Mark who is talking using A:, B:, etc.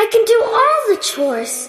A: I can do all the chores.